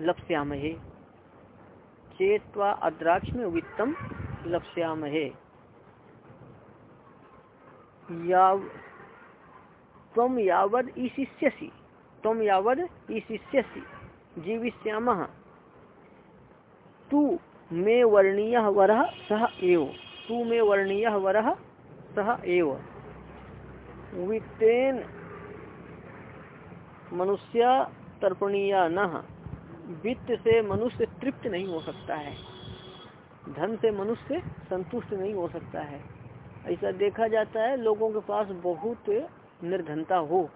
लप्स्यामहे। चेत्वा अद्राक्ष में वित्तम लप्स्यामहे। याव तम यावद ईशिष्यसी। तम यावद ईशिष्यसी। जीविष्याम। तू मे वर्णीय वर सह एव। तू मे वर्णीय वर सह एव। वित्तेन मनुष्य तर्पणीय न। वित्त से मनुष्य तृप्त नहीं हो सकता है। धन से मनुष्य संतुष्ट नहीं हो सकता है। ऐसा देखा जाता है लोगों के पास बहुत निर्धनता हो।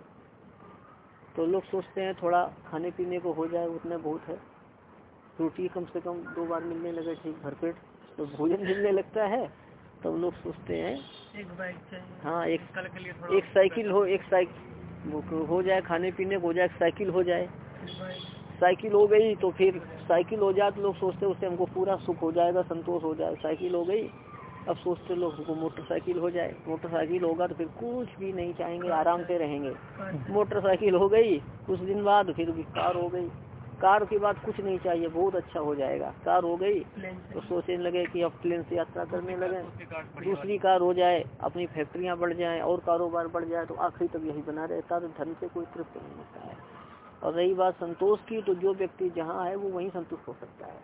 तो लोग सोचते हैं थोड़ा खाने पीने को हो जाए उतना बहुत है। रोटी कम से कम दो बार मिलने लगे ठीक भरपेट तो भोजन मिलने लगता है। तो लोग सोचते हैं एक बाइक हाँ एक कल के लिए एक साइकिल हो एक साइकिल हो जाए खाने पीने को हो जाए साइकिल हो जाए। साइकिल हो गई तो फिर साइकिल हो जाए तो लोग सोचते उससे हमको पूरा सुख हो जाएगा, संतोष हो जाए साइकिल हो गई, अब सोचते लोग हमको मोटरसाइकिल हो जाए। मोटरसाइकिल होगा तो फिर कुछ भी नहीं चाहेंगे, आराम से रहेंगे। मोटरसाइकिल हो गई, कुछ दिन बाद फिर कार हो गई। कार के बाद कुछ नहीं चाहिए, बहुत अच्छा हो जाएगा। कार हो गई तो सोचने लगे कि अब प्लेन से यात्रा करने लगे। दूसरी कार हो जाए, अपनी फैक्ट्रियाँ बढ़ जाए, और कारोबार बढ़ जाए तो आखिरी तक यही बना रहता तो धन से कोई तृप्त नहीं होता है। और रही बात संतोष की तो जो व्यक्ति जहाँ है वो वहीं संतुष्ट हो सकता है।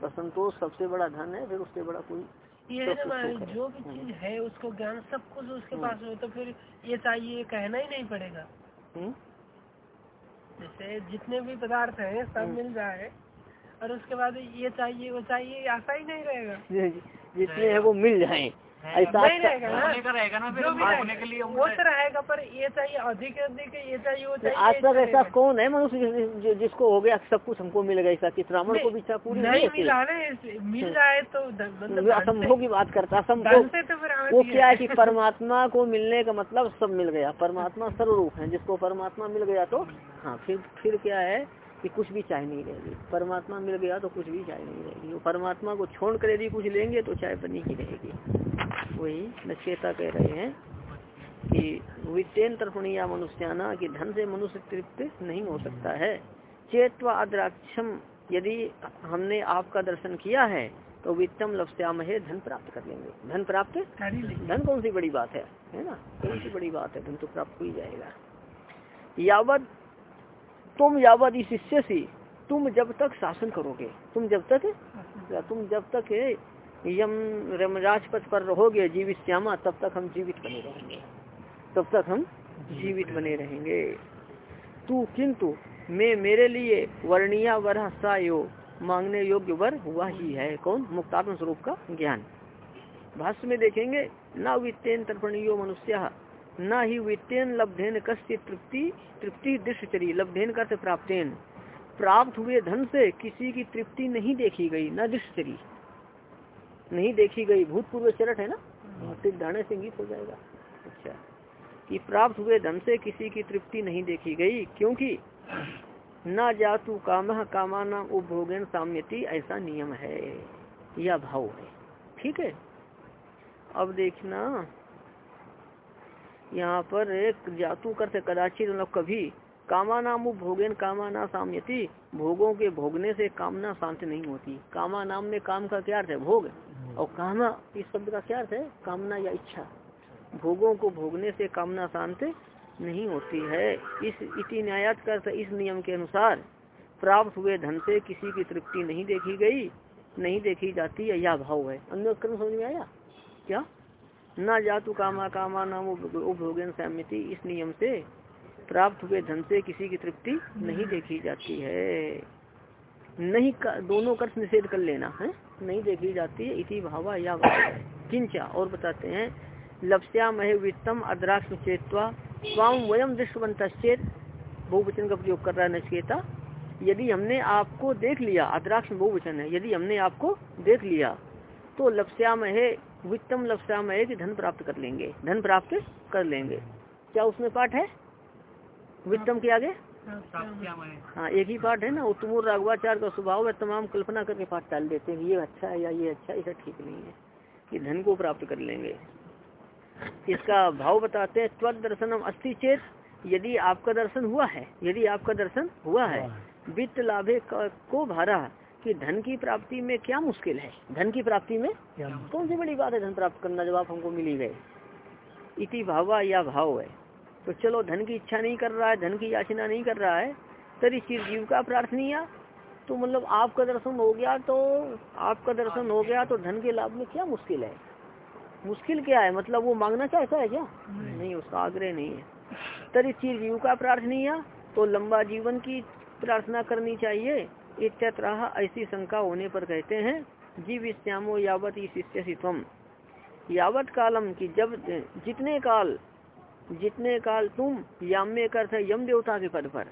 तो संतोष सबसे बड़ा धन है फिर उससे बड़ा कोई ये है जो भी चीज़ है उसको ज्ञान सब कुछ उसके पास हो तो फिर ये चाहिए कहना ही नहीं पड़ेगा। जैसे जितने भी पदार्थ हैं सब मिल जाए और उसके बाद ये चाहिए वो चाहिए ऐसा ही नहीं रहेगा। जितने है वो मिल जाए। ऐसा नहीं रहेगा ना। रहेगा ना फिर होने के लिए वो तो रहेगा पर ये चाहिए अधिक अधिक ये चाहिए वो चाहिए आज तक ऐसा कौन है मनुष्य जिसको हो गया सब कुछ हमको मिल गया ऐसा कि ब्राह्मण को भी इच्छा पूरी नहीं मिला मिल जाए तो असंभव की बात करता असंभव। वो क्या है कि परमात्मा को मिलने का मतलब सब मिल गया परमात्मा सर्वरूप है जिसको परमात्मा मिल गया तो हाँ फिर फिर क्या है कि कुछ भी चाय नहीं रहेगी। परमात्मा मिल गया तो कुछ भी चाय नहीं रहेगी। वो परमात्मा को छोड़ कर यदि कुछ लेंगे तो चाय बनी की रहेगी। वही नचेता कह रहे हैं कि वित्तेन तर्पणीया मनुष्याना कि धन से मनुष्य तृप्त नहीं हो सकता है। चेतवा अद्राक्षम यदि हमने आपका दर्शन किया है तो वित्तम लक्ष्याम है धन प्राप्त कर लेंगे। धन प्राप्त? धन कौन सी बड़ी बात है? है ना? कौन सी बड़ी बात है? धन तो प्राप्त हो ही जाएगा। यावत तुम यावत इस शिष्य से तुम जब तक शासन करोगे तुम जब तक तुम जब तक यम रमराजपथ पर रहोगे, जीवित श्यामा, तब तक हम जीवित बने रहेंगे। तब तक हम जीवित बने रहेंगे। तू किंतु मैं मेरे लिए वर्णिया वर सायो मांगने योग्य वर हुआ ही है। कौन? मुक्तात्म स्वरूप का ज्ञान। भाष्य में देखेंगे, न वित्तेन तर्पणियो मनुष्य, न ही वित्तेन लब्धेन कस्य तृप्ति तृप्ति दृश्यचरी लब्धेन कर प्राप्तेन। प्राप्त हुए धन से किसी की तृप्ति नहीं देखी गई, न दृश्यचरी नहीं देखी गई, भूतपूर्व चरट है ना? फिर धाने से गीत हो जाएगा। अच्छा। कि प्राप्त हुए धन से किसी की तृप्ति नहीं देखी गई, क्योंकि न जातु काम कामाना उपभोगन साम्यति, ऐसा नियम है। या भाव है। ठीक है? अब देखना। यहाँ पर एक जातु करते कदाचित मतलब कभी कामा नाम भोगेन कामा ना साम्यति, भोगों के भोगने से कामना शांत नहीं होती। कामा नाम में काम का क्या अर्थ है? भोग। और कामना, इस शब्द का क्या अर्थ है? कामना या इच्छा। भोगों को भोगने से कामना शांत नहीं होती है। इस इति न्यायात कर इस नियम के अनुसार प्राप्त हुए धन से किसी की तृप्ति नहीं देखी गई, नहीं देखी जाती है यह भाव है। अन्य समझ में आया? क्या? न जातु कामा कामा नाम उपभोगन सहमति इस नियम से प्राप्त हुए धन से किसी की तृप्ति नहीं देखी जाती है। नहीं कर, दोनों कर निषेध कर लेना है नहीं देखी जाती है इसी भावा या किंचा और बताते हैं लप्स्या महे वित्तम अद्राक्ष चेतवा स्वाम वयम दृष्टवंत चेत बहुवचन का प्रयोग कर रहा है नचकेता। यदि हमने आपको देख लिया अद्राक्ष बहुवचन है यदि हमने आपको देख लिया तो लपस्याम है वित्तम लपस्याम है कि धन प्राप्त कर लेंगे धन प्राप्त कर लेंगे। क्या उसमें पाठ है? वित्तम के आगे? हाँ एक ही पाठ है ना उत्तम राघवाचार का स्वभाव है तमाम कल्पना करके पाठ टाल देते हैं ये अच्छा है या ये अच्छा है ठीक नहीं है। कि धन को प्राप्त कर लेंगे। इसका भाव बताते हैं त्वद दर्शनम अस्थि चेत यदि आपका दर्शन हुआ है यदि आपका दर्शन हुआ है वित्त लाभे को भारा कि धन की प्राप्ति में क्या मुश्किल है? धन की प्राप्ति में कौन सी बड़ी बात है धन प्राप्त करना जब आप हमको मिली गए इति भावा या भाव है। तो चलो धन की इच्छा नहीं कर रहा है धन की याचना नहीं कर रहा है तरी जीव का प्रार्थनीय। तो मतलब आपका दर्शन हो गया तो आपका दर्शन हो गया तो धन के लाभ में क्या मुश्किल है? मुश्किल क्या है? मतलब वो मांगना चाहता है क्या? नहीं। उसका आग्रह नहीं है। तरी जीव का प्रार्थनीय तो लंबा जीवन की प्रार्थना करनी चाहिए। इत्यत्र ऐसी शंका होने पर कहते हैं जीव श्यामो यावत शिष्य तुम यावत कालम की जब जितने काल जितने काल तुम याम में अर्थ है, यम देवता के पद पर।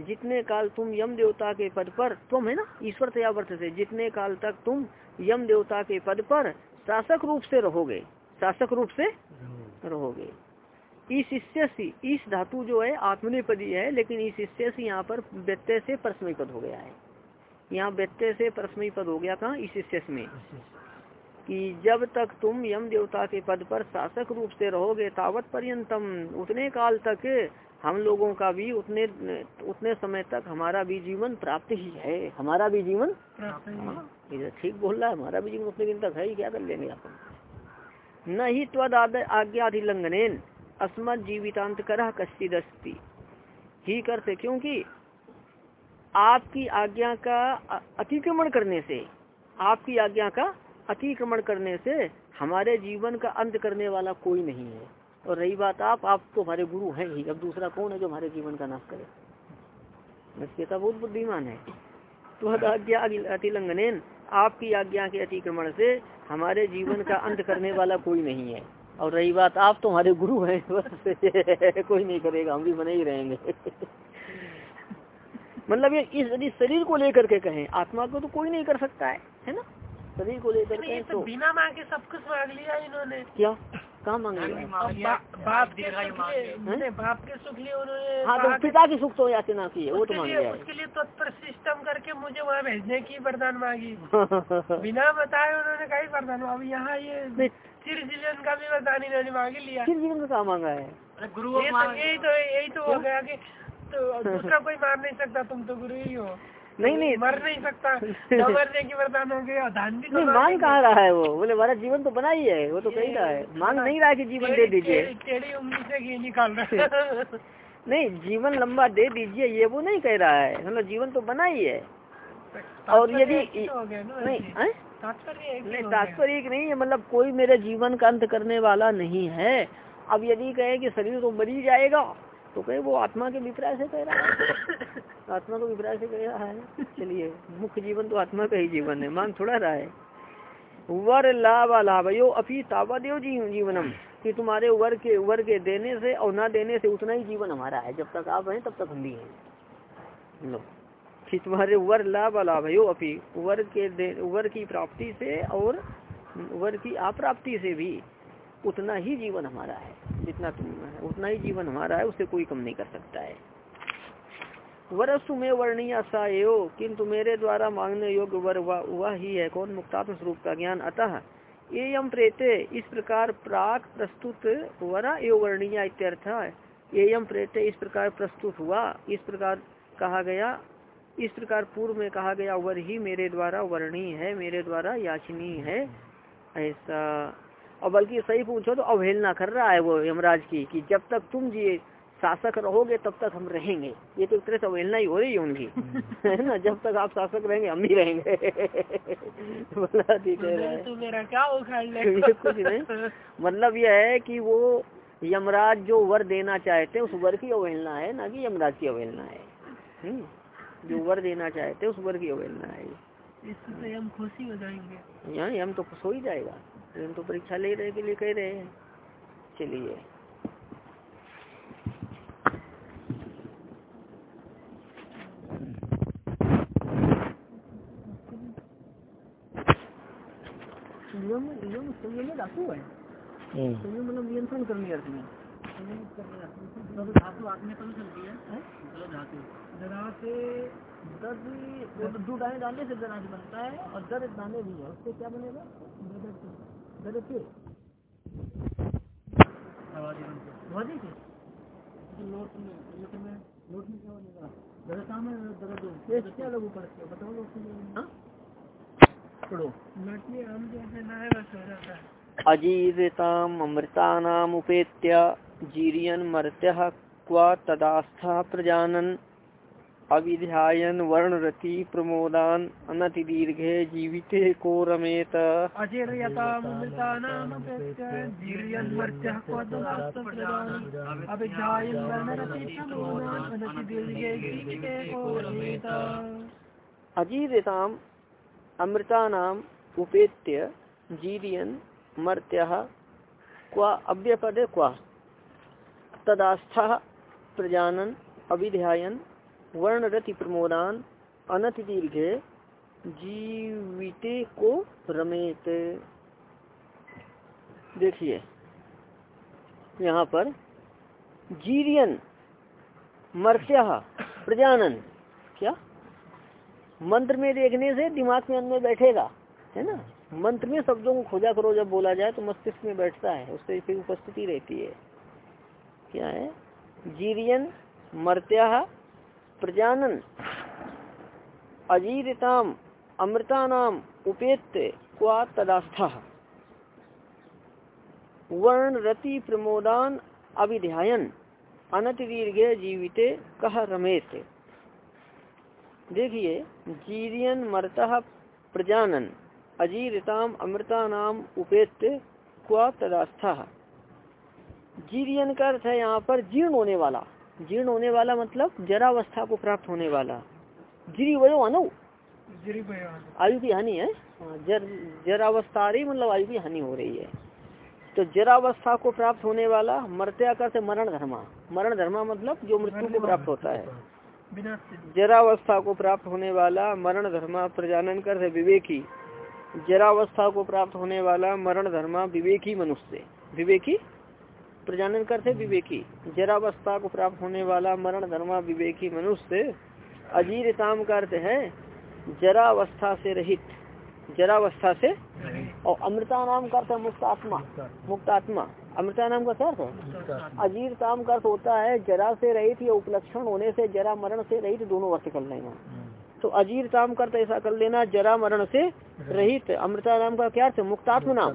जितने काल तुम यम देवता के पद पर, तुम है ना, ईश्वर तयावर्थ से, जितने काल तक तुम यम देवता के पद पर शासक रूप से रहोगे, शासक रूप से रहोगे। इस शिष्य इस धातु जो है, आत्मनिपदी है, लेकिन इस शिष्य से यहाँ पर व्यत्यय से परस्मय पद हो गया है। यहाँ व्यत्यय से परस्मय पद हो गया कहा? इस शिष्य में। कि जब तक तुम यम देवता के पद पर शासक रूप से रहोगे तावत पर्यंतम उतने काल तक हम लोगों का भी उतने उतने समय तक हमारा भी जीवन प्राप्त ही है। हमारा भी जीवन हाँ, ठीक बोल रहा है हमारा भी जीवन उतने दिन तक है ही क्या कर लेंगे अपन न ही त्वद आज्ञा अधिलंघन अस्मत जीवितांत करा कश्चिदस्ती। ही करते क्योंकि आपकी आज्ञा का अतिक्रमण करने से आपकी आज्ञा का अतिक्रमण करने से हमारे जीवन का अंत करने वाला कोई नहीं है। और रही बात आप आप तो हमारे गुरु हैं ही, अब दूसरा कौन है जो हमारे जीवन का नाश करे? नचकेता बहुत बुद्धिमान है। तो आज्ञा अतिलंघन आपकी आज्ञा के अतिक्रमण से हमारे जीवन का अंत करने वाला कोई नहीं है। और रही बात आप तो हमारे गुरु हैं, बस कोई नहीं करेगा, हम भी बने ही रहेंगे। मतलब ये इस यदि शरीर को लेकर के कहें, आत्मा को तो कोई नहीं कर सकता है है ना? शरीर को लेकर के तो बिना मांगे सब कुछ मांग लिया इन्होंने। क्या? कहाँ मांग लिया? बाप के बाप के सुख लिए उन्होंने हाँ तो पिता की सुख तो याचना की है वो तो मांग लिया उसके लिए तत्पर सिस्टम करके मुझे वहाँ भेजने की वरदान मांगी। बिना बताए उन्होंने कहीं वरदान अब यहाँ ये चिर जीवन का भी वरदान इन्होंने मांग लिया। चिर जीवन का मांगा है? गुरु तो यही तो यही तो हो गया की तो दूसरा कोई मार नहीं सकता तुम तो गुरु ही हो। नहीं नहीं। मर नहीं सकता। मरने की वरदान हो गया धान भी तो मांग कहाँ रहा है वो? बोले हमारा जीवन तो बना ही है वो तो कही रहा है। मांग नहीं रहा है कि जीवन दे दीजिए। टेढ़ी उंगली से घी निकाल रहा नहीं जीवन लंबा दे दीजिए ये वो नहीं कह रहा है। मतलब जीवन तो बना ही है। और यदि नहीं नहीं तात्पर्य एक नहीं है मतलब कोई मेरे जीवन का अंत करने वाला नहीं है। अब यदि कहे कि शरीर तो मरी जाएगा तो कहे वो आत्मा के विपराय से कह रहा है। आत्मा को विपराय से रहा है। चलिए, मुख्य जीवन तो आत्मा का ही जीवन है मान थोड़ा रहा है। वर लाभ लाभ यो अभी तावादेव जी जीवनम, कि तुम्हारे वर के वर के देने से और ना देने से उतना ही जीवन हमारा है। जब तक आप हैं, तब तक हम भी हैं। लो, कि तुम्हारे वर लाभ लाभ यो अभी वर के दे, वर की प्राप्ति से और वर की अप्राप्ति से भी उतना ही जीवन हमारा है। जितना तुम, उतना ही जीवन हमारा है उसे कोई कम नहीं कर सकता है। वरस्तु में वर्णीय सा यो किंतु मेरे द्वारा मांगने योग्य वर वह ही है, कौन मुक्तात्म स्वरूप का ज्ञान? अतः एयम प्रेते, इस प्रकार प्राक प्रस्तुत वरा एव वर्णीय इत्यर्थ एयम प्रेते, इस प्रकार प्रस्तुत हुआ, इस प्रकार कहा गया, इस प्रकार पूर्व में कहा गया वर ही मेरे द्वारा वर्णीय है, मेरे द्वारा याचनीय है। ऐसा। और बल्कि सही पूछो तो अवहेलना कर रहा है वो यमराज की, कि जब तक तुम जिए शासक रहोगे तब तक हम रहेंगे। ये तो से अवहेलना ही हो रही है उनकी। है ना? जब तक आप शासक रहेंगे हम भी रहेंगे। बोला ठीक है तो मेरा क्या कुछ नहीं। मतलब यह है कि वो यमराज जो वर देना चाहते हैं उस वर की अवहेलना है ना कि यमराज की अवहेलना है। हम्म, जो वर देना चाहते हैं उस वर की अवहेलना है इससे हम खुशी हो जाएँगे। यहाँ हम तो खुश हो ही जाएगा। हम तो परीक्षा ले रहे के लिए कह रहे हैं। चलिए यम यम संयम धातु है। हम्म। संयम मतलब नियंत्रण करने अर्थ में धातु आत्मे पर चलती है? धातु। दरा से दर्द तो दो दाने डालने से दराज बनता है और दर्द दाने भी है। उससे क्या बनेगा? दर्द के ध्वनि के नोट में नोट में नोट में क्या बनेगा? दर्द में दर्द क्या लगू पड़ते बताओ लोग हाँ पढ़ो। नटनी आम जैसे ना है बस हो जाता है अजीरिताम अमृतानाम उपेत्य जीरियन मर्त्य क्व तदास्था प्रजानन अविध्यायन वर्णरति प्रमोदान अनति दीर्घे जीविते को रमेत अजीरिताम अमृतानाम उपेत्य जीरियन मर्त्य, क्व अव्यपदे क्व? तदास्था प्रजानन अभिध्यायन वर्णरति प्रमोदान अनति दीर्घे जीविते को रमेत। देखिए, यहाँ पर जीरियन मर्त्य, प्रजानन, क्या? मंत्र में देखने से दिमाग में अन्य बैठेगा, है ना? मंत्र में शब्दों को खोजा करो, जब बोला जाए तो मस्तिष्क में बैठता है, उससे फिर उपस्थिति रहती है। क्या है? जीरियन मर्त्या प्रजानन अजीरिताम अमृतानाम उपेत्य क्वा तदास्था। वर्ण रति प्रमोदान अभिध्यायन अनति दीर्घे जीविते कह रमेश देखिए जीरियन मरता प्रजानन अजीरिताम अमृता नाम उपेत क्वा तदास्था। जीरियन का अर्थ है यहाँ पर जीर्ण होने वाला। जीर्ण होने वाला मतलब जरावस्था को प्राप्त होने वाला। गिरी वयो अनु। आयु की हानि है? हाँ, जर जरावस्था रही मतलब आयु की हानि हो रही है। तो जरावस्था को प्राप्त होने वाला मरत्या से मरण धर्मा। मरण धर्मा मतलब जो मृत्यु को प्राप्त होता है। जरावस्था को प्राप्त होने वाला मरण धर्मा प्रजानन कर विवेकी। जरावस्था को प्राप्त होने वाला मरण धर्मा विवेकी मनुष्य। विवेकी? प्रजानन करते विवेकी। जरावस्था को प्राप्त होने वाला मरण धर्मा विवेकी मनुष्य अजीरताम का अर्थ है जरावस्था से रहित। जरावस्था से और अमृता नाम का अर्थ है मुक्त आत्मा। मुक्त आत्मा। अमृता नाम का क्या अर्थ है अजीरताम का अर्थ होता है जरा से रहित या उपलक्षण होने से जरा मरण से रहित दोनों अर्थ कर लेना। तो अजीरताम का अर्थ ऐसा कर लेना जरा मरण से रहित। अमृता नाम का क्या अर्थ मुक्तात्म नाम।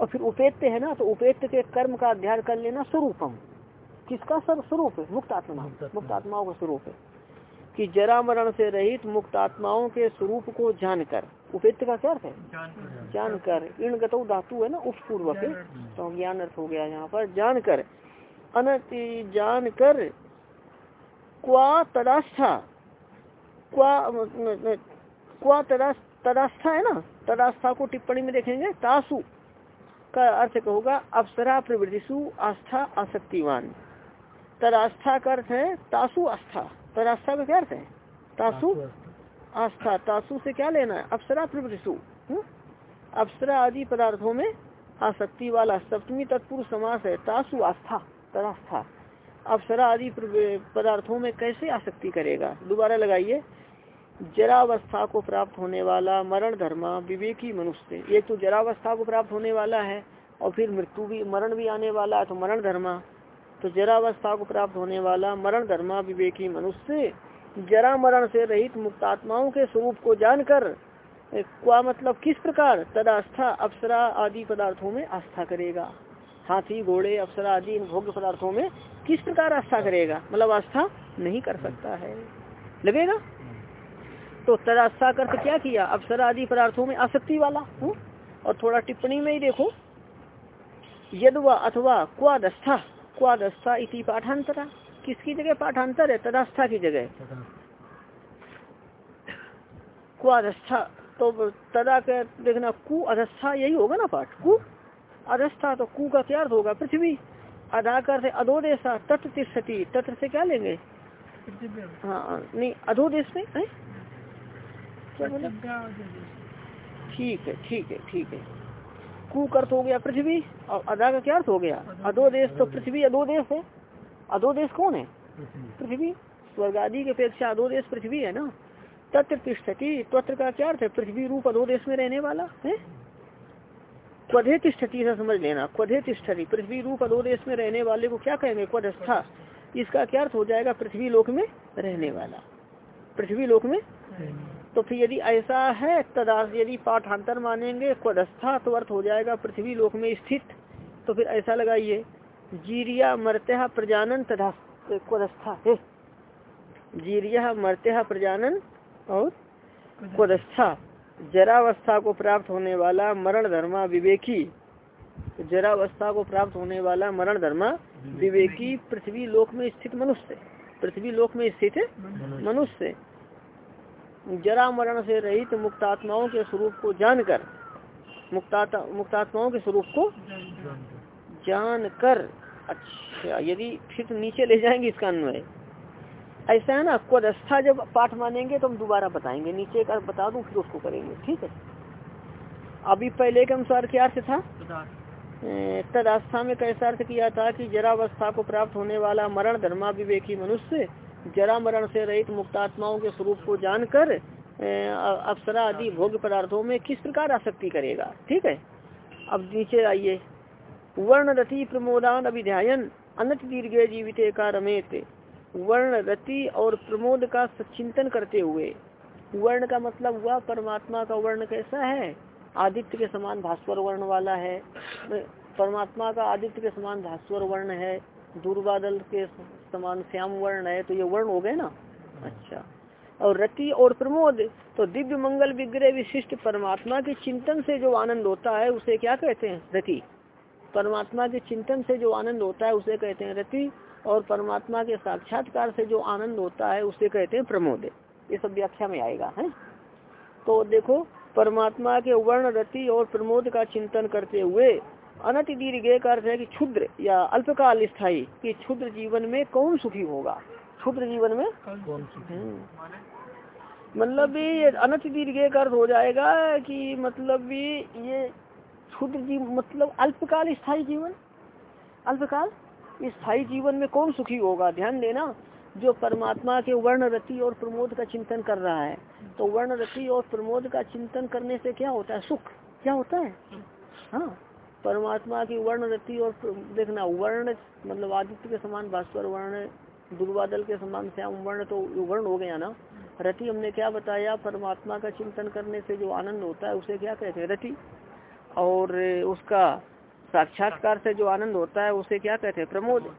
और फिर उपेत्य है ना तो उपेत्य के कर्म का अध्ययन कर लेना स्वरूपम। किसका सर स्वरूप है? मुक्त आत्मा मुक्त का स्वरूप है। कि जरा मरण से रहित मुक्त आत्माओं के स्वरूप को जानकर। उपेत्य का क्या अर्थ है? जानकर। इन गतो धातु है ना उपपूर्वक तो ज्ञान अर्थ हो गया यहाँ पर। जानकर। अनति जानकर क्वा तदास्था। क्वा क्वा तदास्था है ना? तदास्था को टिप्पणी में देखेंगे। तासु का अर्थ होगा? अप्सरा प्रवृत्तिशु आस्था आसक्तिवान। तदास्था का अर्थ है तासु आस्था। तदास्था का क्या अर्थ है तासु? आस्था तासु से क्या लेना है? अप्सरा प्रवृत्तिशु हम्म? अप्सरा आदि पदार्थों में आसक्ति वाला सप्तमी तत्पुरुष समास है। तासु आस्था तदास्था। अप्सरा आदि पदार्थों में कैसे आसक्ति करेगा? दोबारा लगाइए। जरावस्था को प्राप्त होने वाला मरण धर्मा विवेकी मनुष्य। एक तो जरावस्था को प्राप्त होने वाला है और फिर मृत्यु भी मरण भी आने वाला है तो मरण धर्मा। तो जरावस्था को प्राप्त होने वाला मरण धर्मा विवेकी मनुष्य जरा मरण से रहित मुक्तात्माओं के स्वरूप को जानकर क्या मतलब किस प्रकार तदास्था, अप्सरा आदि पदार्थों में आस्था करेगा? हाथी, घोड़े, अप्सरा आदि, इन भोग्य पदार्थों में किस प्रकार आस्था करेगा? मतलब आस्था नहीं कर सकता है। लगेगा? तो तदास्था कर क्या किया? अप्सरा आदि पदार्थों में आसक्ति वाला, हूँ? और थोड़ा टिप्पणी में ही देखो। यदवा अथवा क्वादस्था क्वादस्था इति पाठांतरा किसकी जगह पाठांतर है? तदास्था की जगह क्वादस्था तो तदा के देखना कु अधस्था यही होगा ना पाठ। कु? अधस्था तो कु का क्या अर्थ होगा? पृथ्वी। अधाकर से अधोदेशा तट तिष्ठती। तट से क्या लेंगे? हाँ नहीं अधोदेश में है? क्या बोले? ठीक है ठीक है ठीक है। कु अर्थ हो गया पृथ्वी और अदा का क्या अर्थ हो गया? अदो। देश तो पृथ्वी अदो देश है। अदो देश कौन है? पृथ्वी। स्वर्ग आदि की अपेक्षा अदो देश पृथ्वी है ना? तत्र तिष्ठती तत्र का क्या अर्थ है? पृथ्वी रूप अदो देश में रहने वाला है? क्वधे तिष्ठती से समझ लेना। क्वधे तिष्ठती पृथ्वी रूप अदो देश में रहने वाले को क्या कहेंगे? क्वधस्था। इसका क्या अर्थ हो जाएगा? पृथ्वी लोक में रहने वाला। पृथ्वी लोक में तो फिर यदि ऐसा है तदा यदि पाठांतर मानेंगे क्वदस्था तो अर्थ हो जाएगा पृथ्वी लोक में स्थित। तो फिर ऐसा लगाइए जीरिया मर्त्या प्रजानन तथा क्वदस्था है। जीरिया मर्त्या प्रजानन और क्वदस्था जरावस्था को प्राप्त होने वाला मरण धर्मा विवेकी। जरावस्था को प्राप्त होने वाला मरण धर्मा विवेकी। पृथ्वी लोक में स्थित मनुष्य। पृथ्वी लोक में स्थित मनुष्य। जरा मरण से रहित मुक्तात्माओं के स्वरूप को जानकर मुक्ता मुक्तात्माओं के स्वरूप को जानकर अच्छा यदि फिर तो नीचे ले जाएँगे इसका अन्वय। ऐसा है ना क्वदस्था जब पाठ मानेंगे तो हम दोबारा बताएँगे। नीचे का बता दूँ, फिर उसको करेंगे, ठीक है? अभी पहले के अनुसार क्या अर्थ था? तदास्था में कैसा अर्थ किया था कि जरावस्था को प्राप्त होने वाला मरण धर्मा विवेकी मनुष्य जरा मरण से रहित मुक्तात्माओं के स्वरूप को जानकर अप्सरा आदि भोग पदार्थों में किस प्रकार आसक्ति करेगा? ठीक है? अब नीचे आइए। वर्ण रति प्रमोदान अभिध्यायन, अनत दीर्घ जीवित का रमेत वर्ण रति और प्रमोद का चिंतन करते हुए। वर्ण का मतलब हुआ परमात्मा का वर्ण कैसा है? आदित्य के समान भास्वर वर्ण वाला है। परमात्मा का आदित्य के समान भास्वर वर्ण है। दूरबादल के समान श्याम वर्ण है तो ये वर्ण हो गए ना? अच्छा। और रति और प्रमोद तो दिव्य मंगल विग्रह विशिष्ट परमात्मा के चिंतन से जो आनंद होता है, उसे क्या कहते हैं? रति। परमात्मा के चिंतन से जो आनंद होता है, उसे कहते हैं रति। और परमात्मा के साक्षात्कार से जो आनंद होता है, उसे कहते हैं प्रमोद। ये सब व्याख्या में आएगा, है? तो देखो, परमात्मा के वर्ण, रति और प्रमोद का चिंतन करते हुए अनत दीर्घ का अर्थ है कि क्षुद्र या अल्पकाल स्थायी कि क्षुद्र जीवन में कौन सुखी होगा? क्षुद्र जीवन में? हम्म। मतलब भी अनत दीर्घ का अर्थ हो जाएगा कि मतलब भी ये क्षुद्र जीव मतलब अल्पकाल स्थायी जीवन? अल्पकाल? स्थायी जीवन में कौन सुखी होगा? ध्यान देना जो परमात्मा के वर्ण रति और प्रमोद का चिंतन कर रहा है तो वर्ण रति और प्रमोद का चिंतन करने से क्या होता है? सुख। क्या होता है? हाँ। परमात्मा की वर्ण रति और देखना, वर्ण मतलब आदित्य के समान, भास्कर वर्ण, दुर्वादल के समान, श्याम वर्ण तो वर्ण हो गया ना। रति हमने क्या बताया? परमात्मा का चिंतन करने से जो आनंद होता है, उसे क्या कहते हैं? रति। और उसका साक्षात्कार से जो आनंद होता है, उसे क्या कहते हैं? प्रमोद।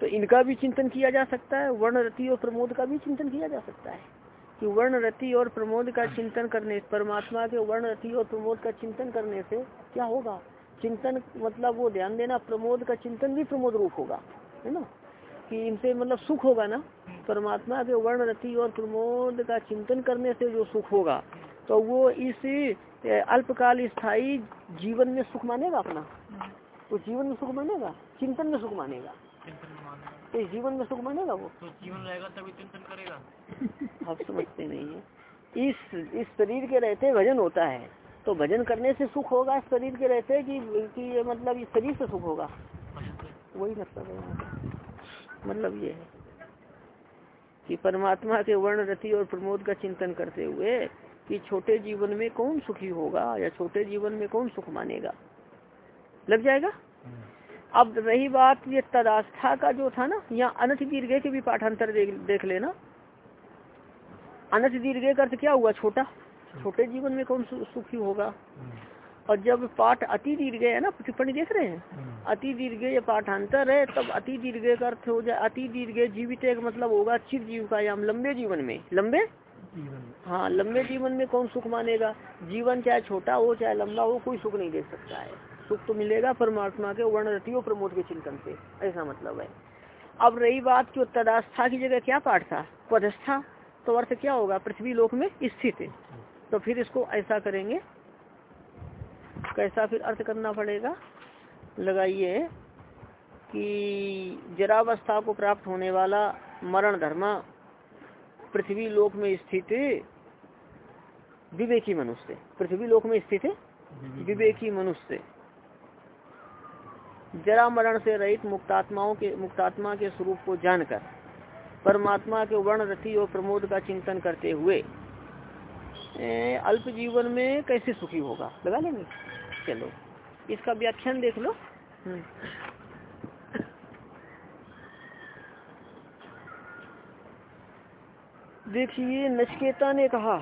तो इनका भी चिंतन किया जा सकता है, वर्ण रति और प्रमोद का भी चिंतन किया जा सकता है। कि वर्ण रति और प्रमोद का चिंतन करने परमात्मा के वर्ण रति और प्रमोद का चिंतन करने से क्या होगा? चिंतन मतलब वो ध्यान देना प्रमोद का चिंतन भी प्रमोद रूप होगा है ना? कि इनसे मतलब सुख होगा ना? परमात्मा के वर्ण रति और प्रमोद का चिंतन करने से जो सुख होगा तो वो इस अल्पकाल स्थायी जीवन में सुख मानेगा अपना? तो जीवन में सुख मानेगा? चिंतन में सुख मानेगा? तो जीवन में सुख मानेगा वो? तो जीवन रहेगा तभी चिंतन करेगा। आप समझते नहीं है। इस इस शरीर के रहते भजन होता है। तो भजन करने से सुख होगा शरीर के रहते कि, कि ये मतलब इस शरीर से सुख होगा? वही मतलब है मतलब ये है कि परमात्मा के वर्ण रति और प्रमोद का चिंतन करते हुए कि छोटे जीवन में कौन सुखी होगा या छोटे जीवन में कौन सुख मानेगा? लग जाएगा? अब रही बात ये तदास्था का जो था ना यहाँ अनथ दीर्घ के भी पाठांतर देख, देख लेना। अनथ दीर्घ का अर्थ क्या हुआ? छोटा। छोटे जीवन में कौन सुखी होगा? हम्म। और जब पाठ अति दीर्घ है ना टिप्पणी देख रहे हैं? हम्म। अति दीर्घ ये पाठांतर है तब अति दीर्घ का अर्थ हो जाए अति दीर्घ जीवित एक मतलब होगा चिर जीव का याम लंबे जीवन में। लंबे? हाँ लंबे जीवन में कौन सुख मानेगा? जीवन चाहे छोटा हो चाहे लंबा हो कोई सुख नहीं दे सकता है। सुख तो मिलेगा परमात्मा के वर्ण रतियों प्रमोद के चिंतन से। ऐसा मतलब है। अब रही बात की तदास्था की जगह क्या पाठ था? पदस्था? तो अर्थ क्या होगा? पृथ्वी लोक में स्थित तो फिर इसको ऐसा करेंगे। कैसा फिर अर्थ करना पड़ेगा? लगाइए कि जरावस्था को प्राप्त होने वाला मरण धर्म पृथ्वी लोक में स्थित विवेकी मनुष्य। पृथ्वी लोक में स्थित विवेकी मनुष्य। जरा मरण से रहित मुक्तात्माओं के, मुक्तात्मा के स्वरूप को जानकर, परमात्मा के वर्ण रति और प्रमोद का चिंतन करते हुए अल्प जीवन में कैसे सुखी होगा? लगा लेंगे। चलो, इसका व्याख्यान देख लो। हम्म। देखिए, नचकेता ने कहा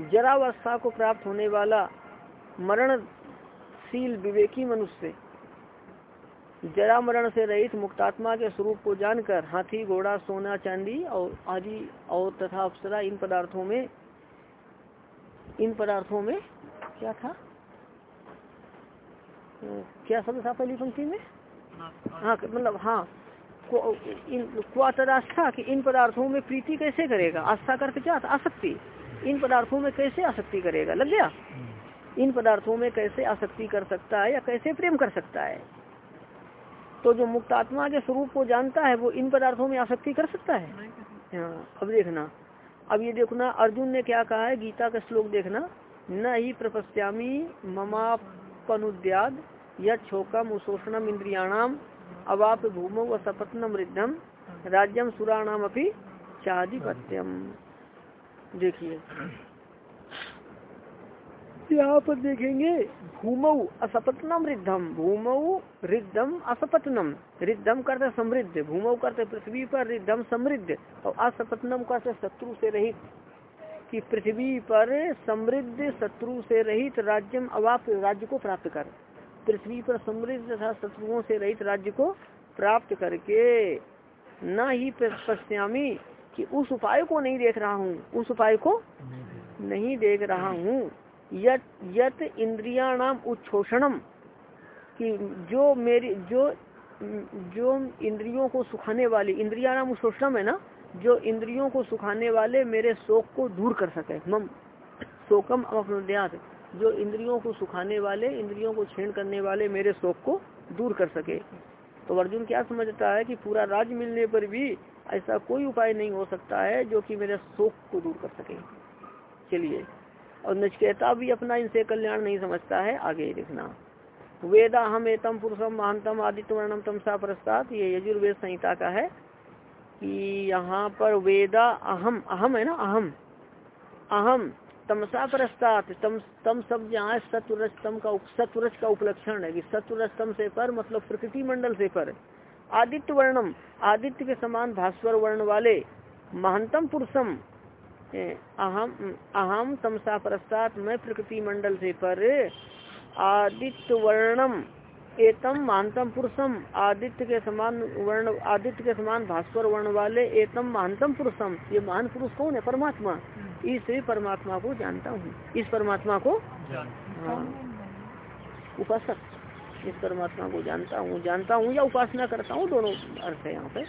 जरावस्था को प्राप्त होने वाला मरणशील विवेकी मनुष्य जरा मरण से रहित मुक्तात्मा के स्वरूप को जानकर हाथी घोड़ा सोना चांदी और आदि और तथा अप्सरा इन पदार्थों में इन पदार्थों में क्या था? क्या शब्द था पहली पंक्ति में? हाँ मतलब हाँ को, इन क्वातरास्था कि इन पदार्थों में प्रीति कैसे करेगा? आस्था करते क्या आसक्ति। इन पदार्थों में कैसे आसक्ति करेगा? लग गया? इन पदार्थों में कैसे आसक्ति कर सकता है या कैसे प्रेम कर सकता है? तो जो मुक्त आत्मा के स्वरूप को जानता है वो इन पदार्थों में आसक्ति कर सकता है? हाँ अब देखना। अब ये देखना अर्जुन ने क्या कहा है? गीता का श्लोक देखना। न ही प्रपस्यामी ममापनुद्याद या छोकम उशोषणम इंद्रियाणाम अवाप भूमो व सपत्नम रिद्धम राज्यम सुराणाम अपनी चाधिपत्यम। देखिए। यहाँ पर देखेंगे भूमऊ असपत्नम रिद्धम भूमऊ रिद्धम असपत्नम। रिद्धम करते समृद्ध भूमऊ करते पृथ्वी पर रिद्धम समृद्ध। और असपतनम करते शत्रु से रहित। कि पृथ्वी पर समृद्ध शत्रु से रहित राज्यम अवाप राज्य को प्राप्त कर। पृथ्वी पर समृद्ध तथा शत्रुओं से रहित राज्य को प्राप्त करके न ही पश्यामी कि उस उपाय को नहीं देख रहा हूँ। उस उपाय को नहीं देख रहा हूँ। यत यत इंद्रियाणाम उच्छोषणम, कि जो मेरी, जो जो इंद्रियों को सुखाने वाली, इंद्रियाणाम उच्छोषणम है ना, जो इंद्रियों को सुखाने वाले मेरे शोक को दूर कर सके, मम, शोकम अपनुद्यात, जो इंद्रियों को सुखाने वाले, इंद्रियों को छेड़ करने वाले मेरे शोक को दूर कर सके। तो अर्जुन क्या समझता है कि पूरा राज मिलने पर भी ऐसा कोई उपाय नहीं हो सकता है जो कि मेरे शोक को दूर कर सके। चलिए। और नचकेता भी अपना इनसे कल्याण नहीं समझता है, आगे देखना वेदा हम एतम पुरुषम महानतम आदित्य वर्णम तमसा प्रस्ताद ये यजुर्वेद संहिता का है कि यहाँ पर वेदा अहम अहम है ना, अहम। अहम, तमसा प्रस्तात, तम तम सब जहाँ सत्वरस्तम का सत्वरस का उपलक्षण है कि सत्वरस्तम से पर मतलब प्रकृति मंडल से पर। आदित्य वर्णम, आदित्य के समान भास्वर वर्ण वाले महंतम पुरुषम अहम अहम तमसा प्रस्तात मैं प्रकृति मंडल से पर आदित्य वर्णम एतम महानतम पुरुषम। आदित्य के समान वर्ण आदित्य के समान भास्कर वर्ण वाले एतम महानतम पुरुषम। ये महान पुरुष कौन है? परमात्मा। इस परमात्मा को जानता हूँ। इस परमात्मा को हाँ। उपासक। इस परमात्मा को जानता हूँ जानता हूँ या उपासना करता हूँ दोनों अर्थ है यहाँ पे।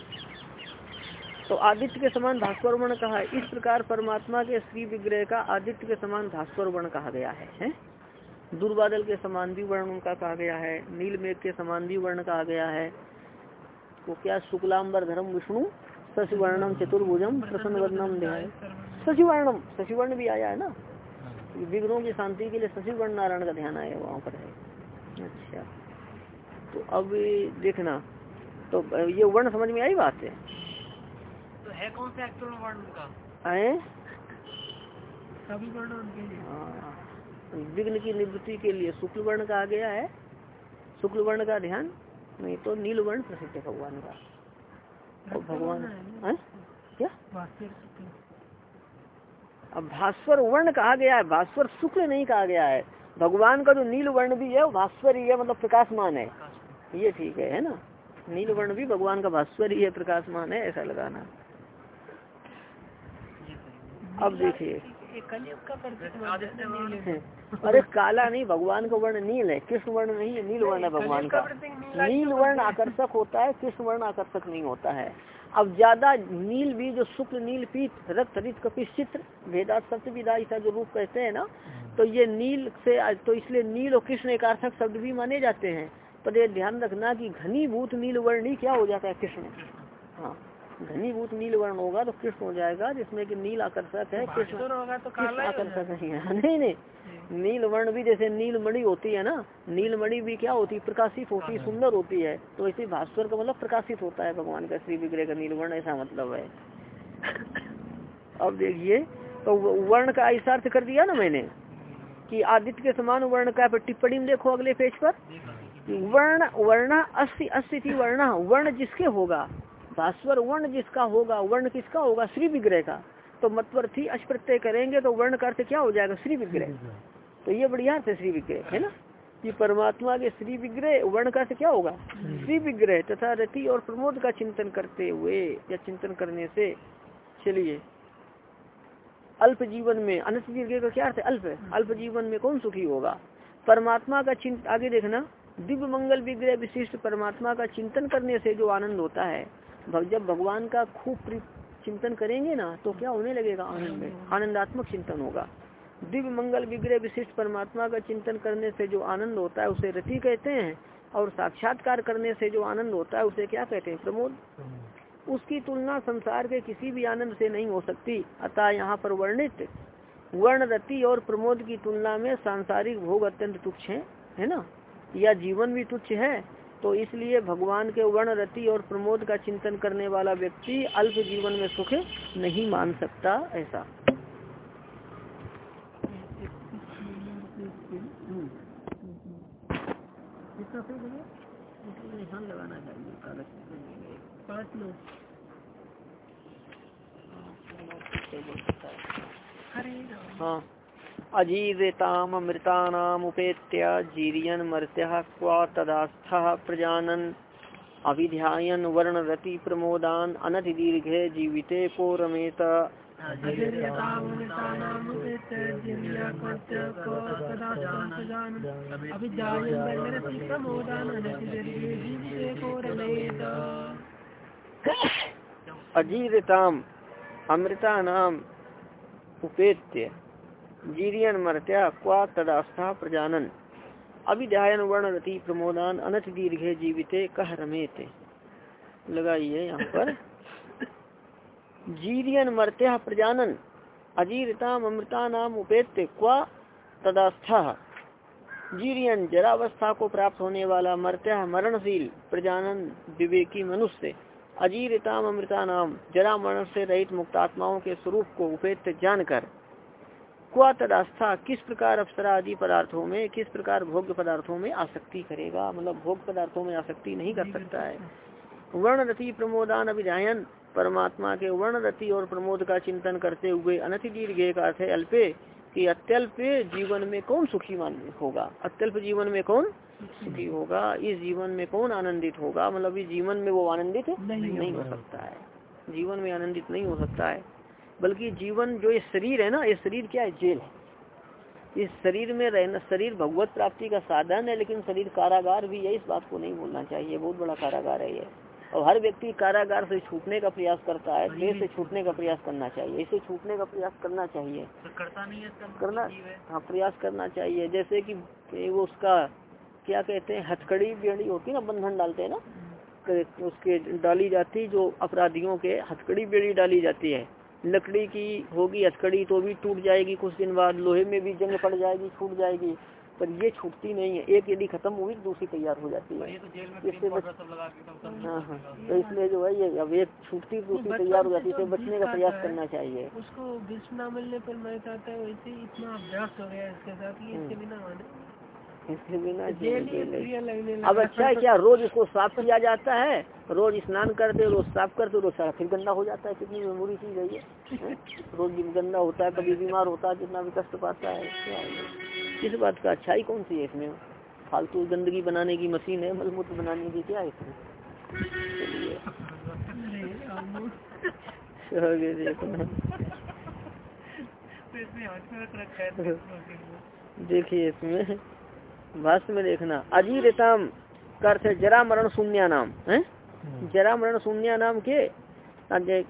तो आदित्य के समान भास्कर वर्ण कहा है। इस प्रकार परमात्मा के श्री विग्रह का आदित्य के समान भास्कर वर्ण कहा गया है, है? दुर्बादल के समान भी वर्ण उनका कहा गया है। नील मेघ के समान भी वर्ण कहा गया है। तो क्या शुक्लाम्बर धर्म विष्णु शशिवर्णम चतुर्भुजम प्रसन्न वर्णम देहाय। शशिवर्णम शशिवर्ण भी आया है ना? विग्रहों की शांति के लिए शशिवर्ण नारायण का ध्यान आया वहाँ पर है। अच्छा। तो अब देखना। तो ये वर्ण समझ में आई बात? है है कौन से वर्ण का? है सभी वर्ण उनके लिए। हाँ। विघ्न की निवृत्ति के लिए शुक्ल वर्ण का आ गया है। शुक्ल वर्ण का ध्यान? नहीं तो नील वर्ण प्रसिद्ध है भगवान का। और भगवान है क्या? अब भास्वर वर्ण कहा गया है। भास्वर शुक्ल नहीं कहा गया है। भगवान का जो नील वर्ण भी है वो भास्वर ही है मतलब प्रकाशमान है। ये ठीक है है ना? नील वर्ण भी भगवान का भास्वर ही है प्रकाशमान है ऐसा लगाना। अब देखिए। अरे काला नहीं भगवान का वर्ण नील है। कृष्ण वर्ण नहीं है नील वर्ण है भगवान का। नील वर्ण आकर्षक होता है कृष्ण वर्ण आकर्षक नहीं होता है। अब ज़्यादा नील भी जो शुक्ल नील पीत रक्त रित कपिश चित्र भेदा सत्य विदा ऐसा जो रूप कहते हैं ना तो ये नील से तो इसलिए नील और कृष्ण एक आर्थक शब्द भी माने जाते हैं। पर ये ध्यान रखना कि घनीभूत नील वर्ण क्या हो जाता है कृष्ण। हाँ। घनीभूत नील वर्ण होगा तो कृष्ण हो जाएगा जिसमें कि नील आकर्षक है कृष्ण होगा तो आकर्षक नहीं है। नहीं नहीं। नील वर्ण भी जैसे नीलमणि होती है ना नीलमणि भी क्या होती है प्रकाशित होती है। सुंदर होती है। तो ऐसे भास्कर का मतलब प्रकाशित होता है भगवान का श्री विग्रह का नीलवर्ण ऐसा मतलब है। अब देखिए तो वर्ण का ऐसा अर्थ कर दिया ना मैंने कि आदित्य के समान वर्ण का टिप्पणी में देखो अगले पेज पर। वर्ण वर्ण अस्सी अस्सी थी वर्ण वर्ण जिसके होगा भास्वर वर्ण जिसका होगा वर्ण किसका होगा? श्री विग्रह का। तो थी अष्प्रत्यय करेंगे तो वर्ण का अर्थ क्या हो जाएगा? श्री विग्रह। तो ये बढ़िया अर्थ है श्री विग्रह है ना? कि परमात्मा के श्री विग्रह वर्ण का अर्थ क्या होगा? श्री विग्रह तथा रति और प्रमोद का चिंतन करते हुए या चिंतन करने से चलिए। अल्प जीवन में अनंत दीर्घ का क्या अर्थ है? अल्प। अल्प जीवन में कौन सुखी होगा? परमात्मा का चिंत आगे देखना। दिव्य मंगल विग्रह विशिष्ट परमात्मा का चिंतन करने से जो आनंद होता है जब भगवान का खूब चिंतन करेंगे ना तो क्या होने लगेगा आनंद में? आनंदात्मक चिंतन होगा। दिव्य मंगल विग्रह विशिष्ट परमात्मा का चिंतन करने से जो आनंद होता है, उसे रति कहते हैं, और साक्षात्कार करने से जो आनंद होता है, उसे क्या कहते हैं? प्रमोद? उसकी तुलना संसार के किसी भी आनंद से नहीं हो सकती, अतः यहाँ पर वर्णित, वर्ण रति और प्रमोद की तुलना में सांसारिक भोग अत्यंत तुच्छ है है ना? या जीवन भी तुच्छ है तो इसलिए भगवान के वर्ण, रति और प्रमोद का चिंतन करने वाला व्यक्ति अल्प जीवन में सुख नहीं मान सकता ऐसा। लगाना चाहिए हाँ। अजीवेताम अमृतानामुपेत्य जीरियन मर्त्य क्वा तदास्थ प्रजानन। अभिध्यायन वर्णरति प्रमोदान अनति दीर्घे जीविते को रमेत अजीरताम अमृता नाम उपेत्य जीरियन मर्त्या क्वा तदास्था प्रजानन। अभिध्यायन वर्ण रति प्रमोदान अनथ दीर्घे जीविते कह रमेत। लगाइए यहाँ पर। जीरियन मर्त्या प्रजानन। अजीरताम अमृता नाम उपेत्य क्वा तदास्था जीरियन जरावस्था को प्राप्त होने वाला मर्त्या मरणशील प्रजानन विवेकी मनुष्य। अजीरताम अमृता नाम जरा मरण से रहित मुक्तात्माओं के स्वरूप को उपेत्य जानकर क्वा तदास्था किस प्रकार अप्सरा आदि पदार्थों में किस प्रकार भोग्य पदार्थों में आसक्ति करेगा? मतलब भोग पदार्थों में आसक्ति नहीं कर सकता है। वर्ण रति प्रमोदान अभिधायन परमात्मा के वर्ण रति और प्रमोद का चिंतन करते हुए अनति दीर्घ का अर्थ है अल्पे कि अत्यल्प जीवन में कौन सुखी मान होगा? अत्यल्प जीवन में कौन सुखी होगा? इस जीवन में कौन आनंदित होगा? मतलब इस जीवन में वो आनंदित नहीं, नहीं हो सकता है। जीवन में आनंदित नहीं हो सकता है। बल्कि जीवन जो ये शरीर है ना ये शरीर क्या है? जेल है। इस शरीर में रहना शरीर भगवत प्राप्ति का साधन है लेकिन शरीर कारागार भी है इस बात को नहीं बोलना चाहिए। बहुत बड़ा कारागार है ये। और हर व्यक्ति कारागार से छूटने का प्रयास करता है देश से छूटने का प्रयास करना चाहिए। इसे छूटने का प्रयास करना चाहिए। तो करता नहीं है करना हाँ? प्रयास करना चाहिए। जैसे कि वो उसका क्या कहते हैं हथकड़ी बेड़ी होती है ना बंधन डालते हैं ना? तो उसके डाली जाती जो अपराधियों के हथकड़ी बेड़ी डाली जाती है। लकड़ी की होगी हथकड़ी तो भी टूट जाएगी कुछ दिन बाद लोहे में भी जंग पड़ जाएगी छूट जाएगी पर ये छूटती नहीं है। एक यदि खत्म हुई दूसरी तैयार हो जाती है। तो इससे हाँ हाँ। तो इसलिए जो है ये अब एक छूटती दूसरी तैयार हो जाती है बचने का प्रयास करना चाहिए। उसको भीष्म मिलने पर मैं चाहता है वैसे इतना अभ्यास हो गया इसके साथ इसके बिना अब अच्छा है क्या? रोज इसको साफ़ किया जाता है रोज स्नान करते रोज साफ़ करते रोज सारा फिर गंदा हो जाता है। कितनी मेमोरी चीज़ है ये रोज गंदा होता है कभी बीमार होता है कितना भी कष्ट पाता है। किस बात का अच्छाई कौन सी है इसमें? फालतू गंदगी बनाने की मशीन है मलमूत्र बनाने की क्या है इसमें? देखिए इसमें। भाष्य में देखना अजीरताम अर्थ है जरा मरण शून्य नाम है? हम्म। जरा मरण शून्य नाम के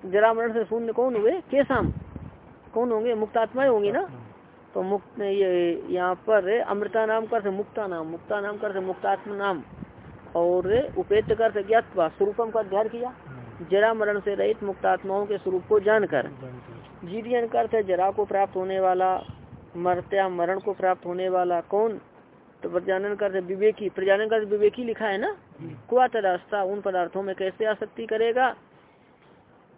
जरा मरण से शून्य कौन हुए? के शाम कौन होंगे? मुक्तात्मा होंगे ना? तो मुक्त ये यहाँ पर अमृता नाम कर मुक्ता नाम मुक्ता नाम कर मुक्तात्मा नाम। और उपेत कर ज्ञातवा स्वरूपम का अध्ययन किया। हम्म। जरा मरण से रहित मुक्तात्माओं के स्वरूप को जानकर। जीवियन कर जरा को प्राप्त होने वाला मरत्या मरण को प्राप्त होने वाला कौन? तो प्रजानन कर विवेकी प्रजानन कर विवेकी लिखा है ना? कुआ तदास्था उन पदार्थों में कैसे आसक्ति करेगा?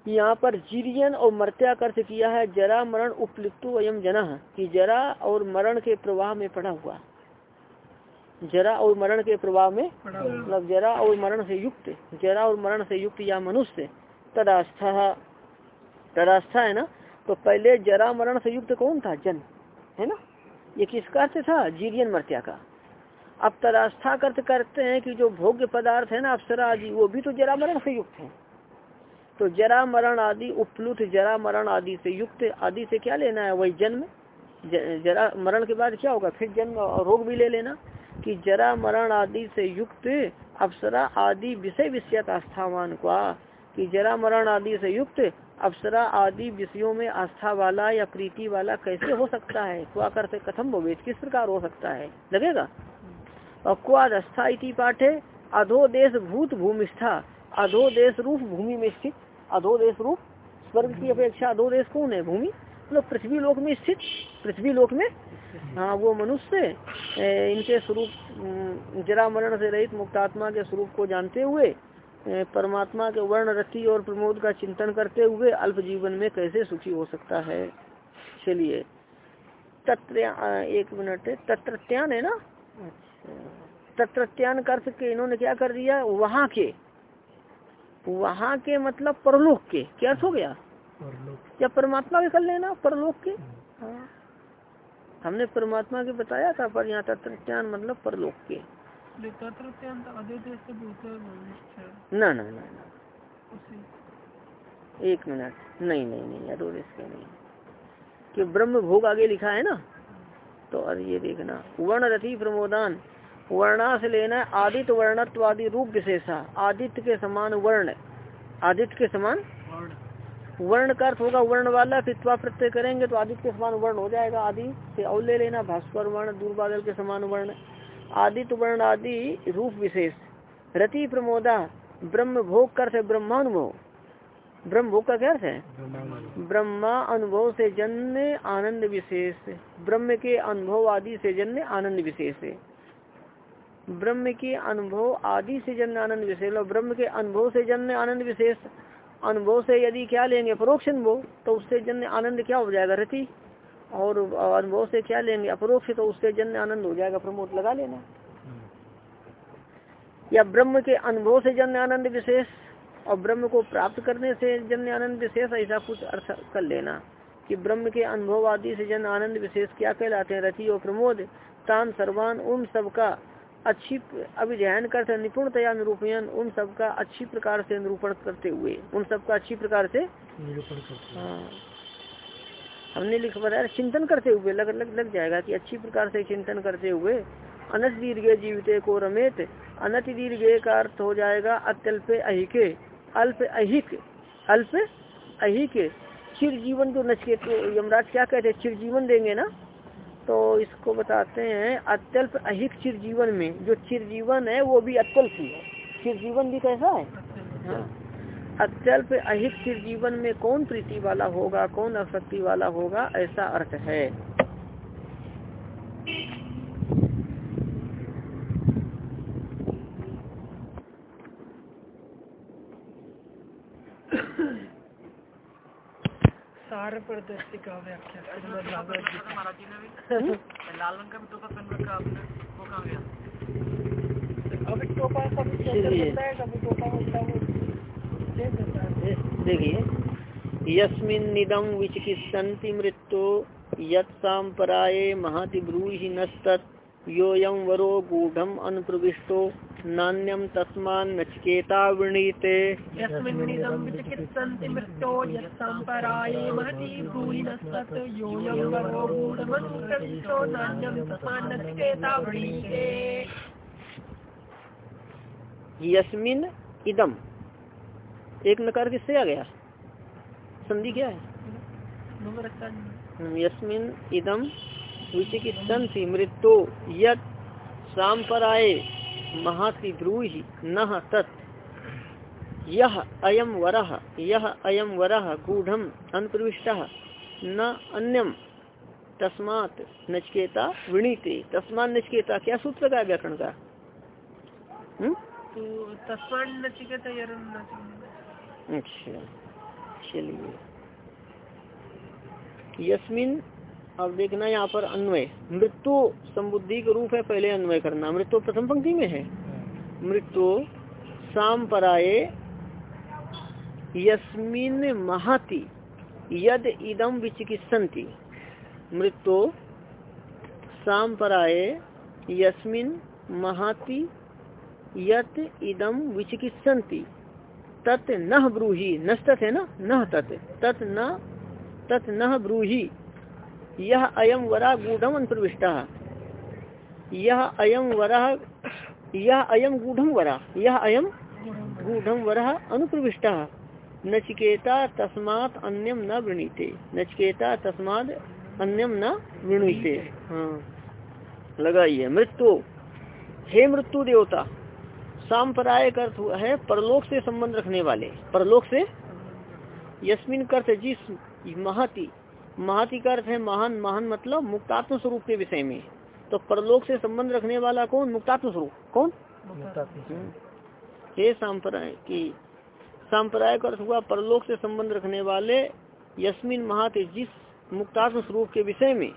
यहाँ पर जीरियन और मर्त्या किया है जरा मरण उपलिप्तु एवं जना कि जरा और मरण के प्रवाह में पड़ा हुआ। जरा और मरण के प्रवाह में मतलब जरा और मरण से युक्त जरा और मरण से युक्त या मनुष्य तदास्था तदास्था है ना? तो पहले जरा मरण से युक्त कौन था? जन है ना? ये किसका अर्थ था? जीरियन मर्त्या का। अब तदास्था अर्थ करते हैं कि जो भोग्य पदार्थ है ना अप्सरा आदि वो भी तो जरा मरण से युक्त है। तो जरा मरण आदि, उपलुत जरा मरण आदि से युक्त आदि से क्या लेना है? वही जन्म? जरा मरण के बाद क्या होगा? फिर जन्म रोग भी ले लेना कि जरा मरण आदि से युक्त अप्सरा आदि विषय विषयत आस्थावान का कि जरा मरण आदि से युक्त अप्सरा आदि विषयों में आस्था वाला या प्रीति वाला कैसे हो सकता है? क्वा कर से कथम भवेद किस प्रकार हो सकता है? लगेगा? और क्वाद अस्था इति पाठ है अधो देश भूत भूमिष्ठा अधो देश रूप भूमि में स्थित अधो देश रूप स्वर्ग की अपेक्षा अधो देश कौन है? भूमि। मतलब पृथ्वी लोक में स्थित पृथ्वी लोक में। हाँ वो मनुष्य इनके स्वरूप जरा मरण से रहित मुक्तात्मा के स्वरूप को जानते हुए परमात्मा के वर्ण रति और प्रमोद का चिंतन करते हुए अल्प जीवन में कैसे सुखी हो सकता है? चलिए। तत्र एक मिनट तत्रत्यान है ना? तत्रत्यान कर के इन्होंने क्या कर दिया? वहाँ के। वहाँ के मतलब परलोक के। क्या हो गया? या परमात्मा के कर लेना परलोक के? हाँ। हमने परमात्मा के बताया था पर यहाँ तत्व मतलब परलोक के। ना ना ना एक मिनट। नहीं नहीं नहीं अदोदेश के नहीं। कि ब्रह्म भोग आगे लिखा है ना? तो अरे ये देखना। वर्ण रथी प्रमोदान। वर्णा से लेना आदित्य वर्णत्वादि रूप विशेषा। आदित्य के समान वर्ण। आदित्य के समान वर्ण का अर्थ होगा वर्ण वाला, फिर त्वा प्रत्यय करेंगे तो आदित्य के समान वर्ण हो जाएगा। आदि से और ले लेना, भास्कर वर्ण दूर बादल के समान वर्ण। आदित्य वर्ण आदि रूप विशेष। रति प्रमोदा ब्रह्म भोग कर से ब्रह्मानुभव। ब्रह्म भोग का क्या अर्थ है? ब्रह्मा अनुभव से जन्य आनंद विशेष। ब्रह्म के अनुभव आदि से जन्य आनंद विशेष। ब्रह्म के अनुभव आदि से जन्य आनंद विशेष ब्रह्म के अनुभव से जन्य आनंद विशेष। अनुभव से यदि क्या लेंगे परोक्ष अनुभव तो उससे जन्य आनंद क्या हो जाएगा रति? और अनुभव से क्या लेंगे अपरोक्ष तो उससे जन्य आनंद हो जाएगा प्रमोद। लगा लेना। या ब्रह्म के अनुभव से जन्य आनंद विशेष, और ब्रह्म को प्राप्त करने से जन्य आनंद विशेष, ऐसा कुछ अर्थ कर लेना कि ब्रह्म के अनुभव आदि से जन आनंद विशेष क्या कहलाते हैं? रति और प्रमोद। तान, सर्वान, उन सबका अच्छी अभिध्यान करते निपुणतया निरूपण उन सबका अच्छी प्रकार से निरूपण करते हुए उन सबका अच्छी प्रकार से निरूपण करते हाँ। हमने लिख बताया चिंतन करते हुए लग लग लग जाएगा कि अच्छी प्रकार से चिंतन करते हुए अनत दीर्घ जीवित को रमेत अनत दीर्घ का अर्थ हो जाएगा अत्यल्प अहिके अल्प अहिक अल्प अहिक। चिर जीवन जो नचके तो यमराज क्या कहते हैं चिर जीवन देंगे ना? तो इसको बताते हैं अत्यल्प अहिक चिर जीवन में जो चिर जीवन है वो भी अत्यल्प ही है। चिर जीवन भी कैसा है? हाँ। अत्यल्प अहिक चिर जीवन में कौन प्रीति वाला होगा कौन आसक्ति वाला होगा ऐसा अर्थ है। सार प्रदर्शी का व्याख्या लाल रंग का भी टोपा पहन रखा आपने? वो कहाँ गया? अभी टोपा कभी कभी टोपा होता है? देखिए यस्मिन्निदम विचिकित्सन्ति मृत्यु यत्साम्पराये महति ब्रूहि नस्तत् योऽयं वरो गूढ़म अनुप्रविष्टो। नान्यम तस्मान नचकेता वृणीते यस्मिन इदम एक नकार किससे आ गया? संधि क्या है? यस्मिन इदम विचिकित्सन्ति मृत्यु यत सांपराये महासी ब्रूहि न तत्। यह अयम वर यह अयम वर गूढ़ अनुप्रविष्ट न अन्यम। तस्मात नचकेता वृणीते। तस्मात नचकेता क्या सूत्र का व्याकरण का? हम्म? तो अच्छा चलिए। यस्मिन अब देखना यहाँ पर अन्वय। मृत्यु संबुद्धि के रूप है पहले अन्वय करना। मृत्यु प्रथम पंक्ति में है। मृत्यु साम पराये यस्मिन महाति यद इदम विचिकित्सन्ति। मृत्यु साम पराये यस्मिन महाति यत इदम विचिकित्सन्ति। तत् न ब्रूही। नस्त है ना? न तत्। तत् न? तत् न ब्रूही। यह अयम वरा गूढ़म अंतर्विष्टा यह अयम वरा, यह अयम गूढ़म वरा, यह अयम गूढ़म वरा अनुप्रविष्टा। नचिकेता तस्मात अन्यम न वृणीते। नचिकेता तस्मात अन्यम न वृणीते। हाँ। लगाइए, मृत्यु। हे मृत्यु देवता सांप्रदायिक अर्थ है परलोक से संबंध रखने वाले। परलोक से? यस्मिन कर्थ जिस महति महति का अर्थ है महान महान मतलब मुक्तात्म स्वरूप के विषय में। तो परलोक से संबंध रखने वाला कौन? मुक्तात्म स्वरूप। कौन? ये सांप्रदाय की सांप्रदायिक अर्थ हुआ परलोक से संबंध रखने वाले यस्मिन महत जिस मुक्तात्म स्वरूप के विषय में।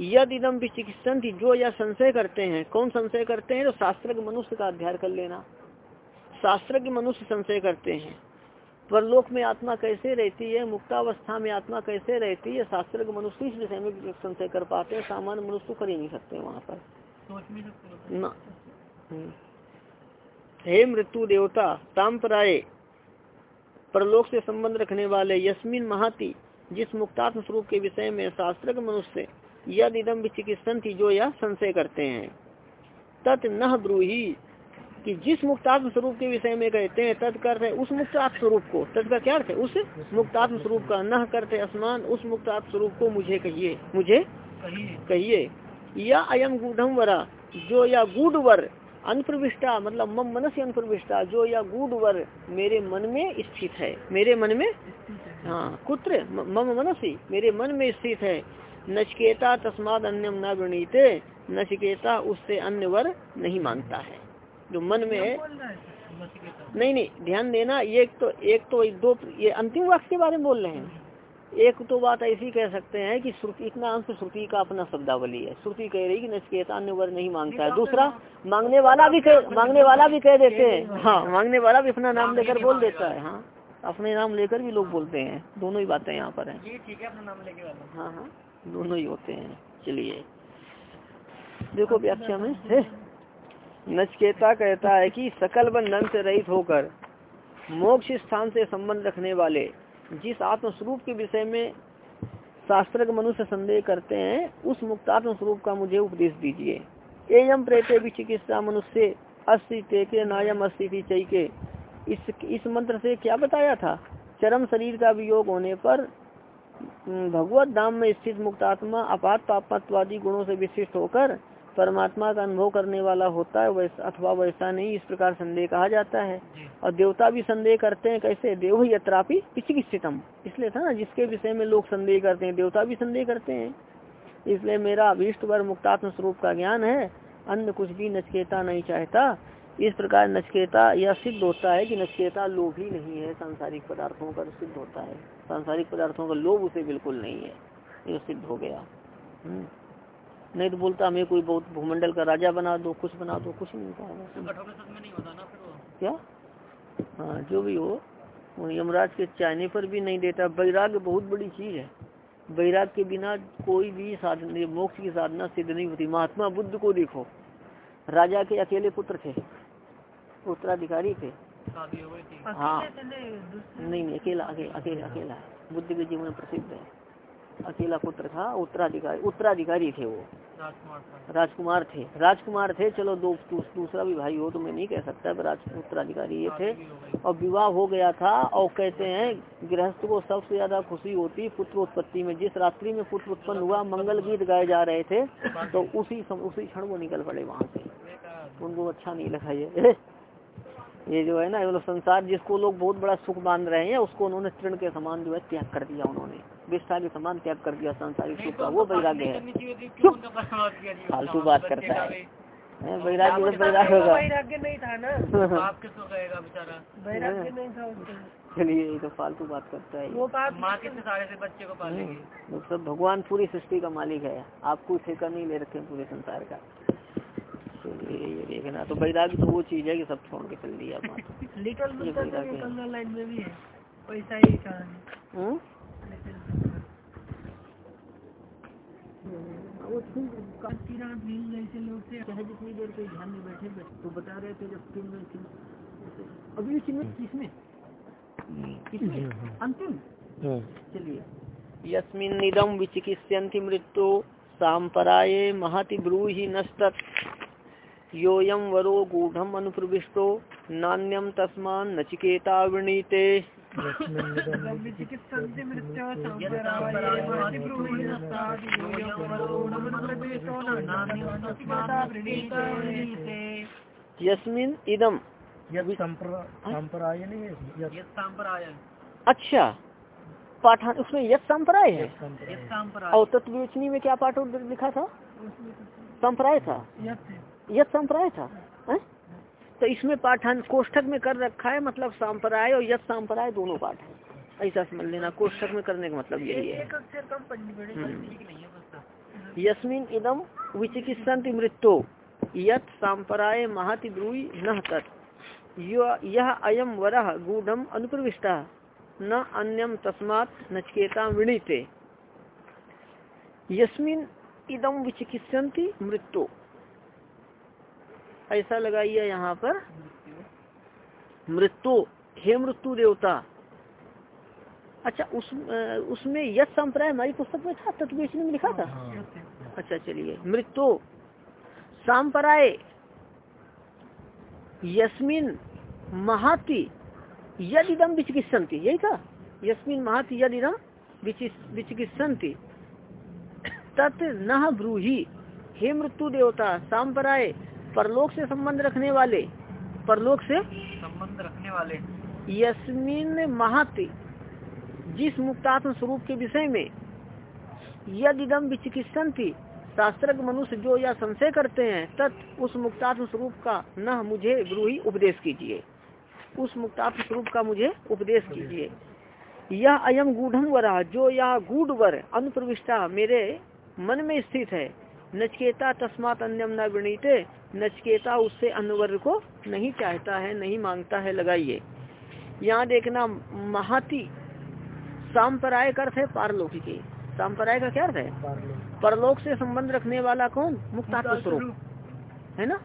यद इदम चिकित्सन थी जो यह संशय करते हैं। कौन संशय करते हैं? तो शास्त्र मनुष्य का अध्ययन कर लेना। शास्त्र मनुष्य संशय करते हैं। परलोक में आत्मा कैसे रहती है, मुक्तावस्था में आत्मा कैसे रहती है शास्त्र के मनुष्य इस विषय में संशय कर पाते हैं, सामान्य मनुष्य कर ही नहीं सकते वहाँ पर। हम्म। हे मृत्यु देवता, ताम्पराय, परलोक से संबंध रखने वाले यस्मिन महाति, जिस मुक्तात्म स्वरूप के विषय में शास्त्र के मनुष्य यद इदम चिकित्सन थी जो यह संशय करते हैं। तत् न ब्रूही। कि जिस मुक्तात्म स्वरूप के विषय में कहते हैं, तद करते उस मुक्तात्म स्वरूप को। तद का क्या अर्थ है? उस मुक्तात्म स्वरूप का न करते असमान, उस मुक्तात्म स्वरूप को मुझे कहिए। मुझे कहिए। या अयम गूढ़ वरा, जो या गूढ़ वर अनप्रविष्टा मतलब मम मन से अनप्रविष्टा, जो या गूढ़ वर मेरे मन में स्थित है। मेरे मन में? हाँ कुत्र? मम मनसी, मेरे मन में स्थित है। नचकेता तस्माद अन्यम न गणित, नचकेता उससे अन्य वर नहीं मानता है। जो मन में है। नहीं नहीं ध्यान देना ये तो एक तो एक दो ये अंतिम वाक्य के बारे में बोल रहे हैं। एक तो बात ऐसी कह सकते हैं कि श्रुति इतना अंश श्रुति का अपना शब्दावली है। श्रुति कह रही कि नचकेता अन्य वर्ग नहीं माँगता है। दूसरा मांगने वाला भी कह मांगने वाला भी कह देते हैं। हाँ मांगने वाला भी अपना नाम लेकर बोल देता है हाँ। अपने नाम लेकर भी लोग बोलते हैं। दोनों ही बातें यहाँ पर है। ठीक है अपना नाम लेके हाँ हाँ। दोनों ही होते हैं। चलिए। देखो व्याख्या में नचकेता कहता है कि सकल बंधन से रहित होकर मोक्ष स्थान से संबंध रखने वाले जिस आत्मस्वरूप के विषय में शास्त्र मनुष्य संदेह करते हैं, उस मुक्तात्म स्वरूप का मुझे उपदेश दीजिए। एयम प्रेते भी चिकित्सा मनुष्य अस्थि के नायम अस्थि चैके। इस इस मंत्र से क्या बताया था? चरम शरीर का वियोग होने पर भगवत धाम में स्थित मुक्तात्मा अपात पापत्वादी गुणों से विशिष्ट होकर परमात्मा का अनुभव करने वाला होता है वैसा अथवा वैसा नहीं इस प्रकार संदेह कहा जाता है। और देवता भी संदेह करते हैं कैसे? देव यत्रापि स्थितम इसलिए था ना जिसके विषय में लोग संदेह करते हैं देवता भी संदेह करते हैं। इसलिए मेरा अभीष्ट वर मुक्तात्म स्वरूप का ज्ञान है अन्य कुछ भी नचकेता नहीं चाहता। इस प्रकार नचकेता यह सिद्ध होता है कि नचकेता लोभ ही नहीं है सांसारिक पदार्थों का सिद्ध होता है। सांसारिक पदार्थों का लोभ उसे बिल्कुल नहीं है यह सिद्ध हो गया। हम्म। नहीं तो बोलता हमें कोई बहुत भूमंडल का राजा बना दो कुछ बना दो कुछ नहीं कहा क्या? हाँ जो भी हो वो यमराज के चाहने पर भी नहीं देता। वैराग्य बहुत बड़ी चीज़ है। वैराग के बिना कोई भी साधन मोक्ष की साधना सिद्ध नहीं होती। महात्मा बुद्ध को देखो। राजा के अकेले पुत्र थे उत्तराधिकारी थे। हाँ नहीं नहीं अकेला अकेला अकेला बुद्ध के जीवन प्रसिद्ध है। अकेला पुत्र था उत्तराधिकारी उत्तराधिकारी थे वो। राजकुमार थे। राजकुमार थे। चलो दो दूसरा भी भाई हो तो मैं नहीं कह सकता राज उत्तराधिकारी ये थे। और विवाह हो गया था और कहते हैं गृहस्थ को सबसे ज़्यादा खुशी होती पुत्र उत्पत्ति में। जिस रात्रि में पुत्र उत्पन्न हुआ मंगल गीत गाए जा रहे थे तो उसी उसी क्षण वो निकल पड़े वहाँ से। उनको अच्छा नहीं लगा ये। ये जो है ना मतलब संसार जिसको लोग बहुत बड़ा सुख मान रहे हैं उसको उन्होंने तृण के समान जो है त्याग कर दिया उन्होंने। विस्तार के समान त्याग कर दिया संसारिक सुख का वो वैराग्य है। फालतू बात करता है। वैराग्य वैराग्य होगा। वैराग्य नहीं था ना। आप किसको कहेगा बेचारा? वैराग्य नहीं था चलिए ये तो फालतू बात करता है। वो बात माँ कितने सारे से बच्चे को पालेगी? वो सब भगवान पूरी सृष्टि का मालिक है। आप कोई ठेका नहीं ले रखे पूरे संसार का। ये देखना। तो वैराग्य तो वो चीज़ है कि सब छोड़ के चल दिया है। है। ही हम्म? जितनी देर कोई ध्यान में बैठे तो बता रहे थे जब किन अभी किसमें? किसमें? किसमें? अंतिम। चलिए। यस्मिन निदम विचिकित्स्यन्ति मृत्यु सांपराये महति ब्रूहि नस्तत् योयम वरो गूढ़म अनुप्रविष्टो नान्यम तस्मान नचिकेता वृणीते। यस्मिन इदम संप्राय नहीं ये संप्राय अच्छा पाठान उसमें यश संप्राय है। और तत्वचनी में क्या पाठ लिखा था? संप्राय था? यश संप्राय था है? तो इसमें पाठान कोष्ठक में कर रखा है मतलब सांप्राय और यश सांप्राय दोनों पाठ है। ऐसा समझ लेना कोष्ठक में करने का मतलब यही है। यस्मिन इदम विचिकित्संति मृत्यु यत सांपराय महति ब्रूई न तत्। यह अयम वरह गूढ़म अनुप्रविष्टा न अन्यम तस्मात नचकेता वृणीते। यस्मिन इदम विचिकित्संति मृत्यु। ऐसा लगाइए यहाँ पर। मृत्यु हे मृत्यु देवता। अच्छा उस उसमें यश संप्राय हमारी पुस्तक में था? तत्वेचनी में लिखा था? अच्छा चलिए। मृत्यु सांपराय यस्मिन महाति यदिदम विचिकित्सन्ति। यही था? यस्मिन महाति यदिदम विचिकित्सन्ति। तत् न ब्रूही हे मृत्यु देवता सांपराय परलोक से संबंध रखने वाले परलोक से संबंध रखने वाले। यस्मिन महति जिस मुक्तात्म स्वरूप के विषय में यदिदम थी शास्त्र मनुष्य जो या संशय करते हैं तत् उस मुक्तात्म स्वरूप का न मुझे ब्रूही उपदेश कीजिए। उस मुक्तात्म स्वरूप का मुझे उपदेश कीजिए। यह अयम गूढ़म वरा जो यह गूढ़ वर अनुप्रविष्टा मेरे मन में स्थित है नचकेता तस्मात अन्यम न वृणीते नचकेता उससे अन्वर को नहीं चाहता है नहीं माँगता है लगाइए। यहाँ देखना महाति सांपराय अर्थ है पारलौकिकी सांपराय का क्या अर्थ है? परलोक से संबंध रखने वाला कौन? मुक्तात्म स्वरूप। है ना?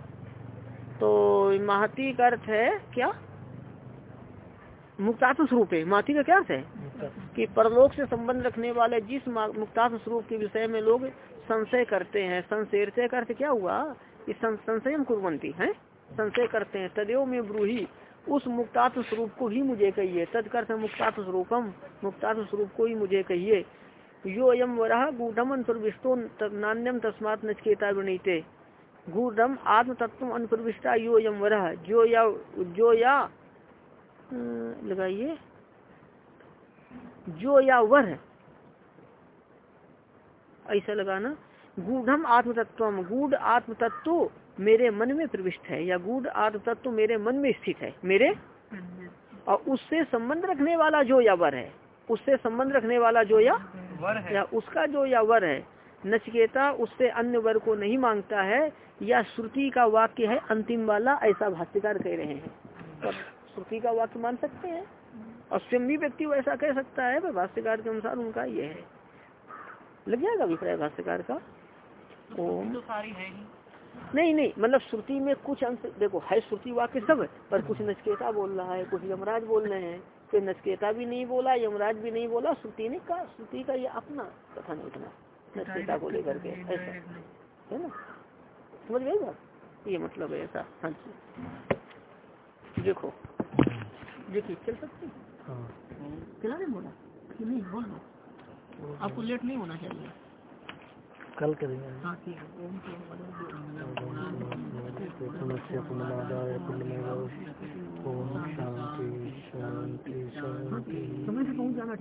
तो महती का अर्थ है क्या? मुक्तात्म स्वरूप है। महती का क्या अर्थ है? कि परलोक से संबंध रखने वाले जिस मा- मुक्तात्म स्वरूप के विषय में लोग संशय करते हैं संशय का अर्थ क्या हुआ? कि सं- संशयम कुरंती है? संशय करते हैं तदेव में ब्रूही उस मुक्तात्म स्वरूप को ही मुझे कहिए। तत्कर्थ मुक्तात्म स्वरूपम मुक्तात्म स्वरूप को ही मुझे कहिए। यो यम वरह गूढ़म अनुप्रविष्टो नान्यम तस्मात नचकेता वृणीते। गूढ़म आत्म तत्व अनुप्रविष्टा यो यम वरह जो या जो या अं, लगाइए। जो या वर। ऐसा लगाना। गूढ़म आत्म तत्व गूढ़ आत्म तत्व मेरे मन में प्रविष्ट है या गूढ़ आत्म तत्व मेरे मन में स्थित है मेरे और उससे संबंध रखने वाला जो या वर है उससे संबंध रखने वाला जो या वर है। या उसका जो या वर है नचकेता उससे अन्य वर को नहीं माँगता है या श्रुति का वाक्य है अंतिम वाला ऐसा भाष्यकार कह रहे हैं। श्रुति का वाक्य मान सकते हैं और स्वयं भी व्यक्ति वैसा कह सकता है पर भाष्यकार के अनुसार उनका ये है। लग जाएगा अभिप्राय भाष्यकार का? ओम तो सारी है ही। नहीं नहीं मतलब श्रुति में कुछ अंश देखो है श्रुति वाक्य सब पर कुछ नचकेता बोल रहा है कुछ यमराज बोल रहे हैं। फिर नचकेता भी नहीं बोला यमराज भी नहीं बोला श्रुति ने कहा श्रुति का ये अपना कथन उठना नचकेता को लेकर के ऐसा। है। ना? समझ बात ये मतलब है ऐसा हाँ जी। देखो देखिए चल सकती चला नहीं बोला? नहीं बोल दो। आपको लेट नहीं होना चाहिए। कल करेंगे। समस्या है के समस्या ओम शांति शांति शांति।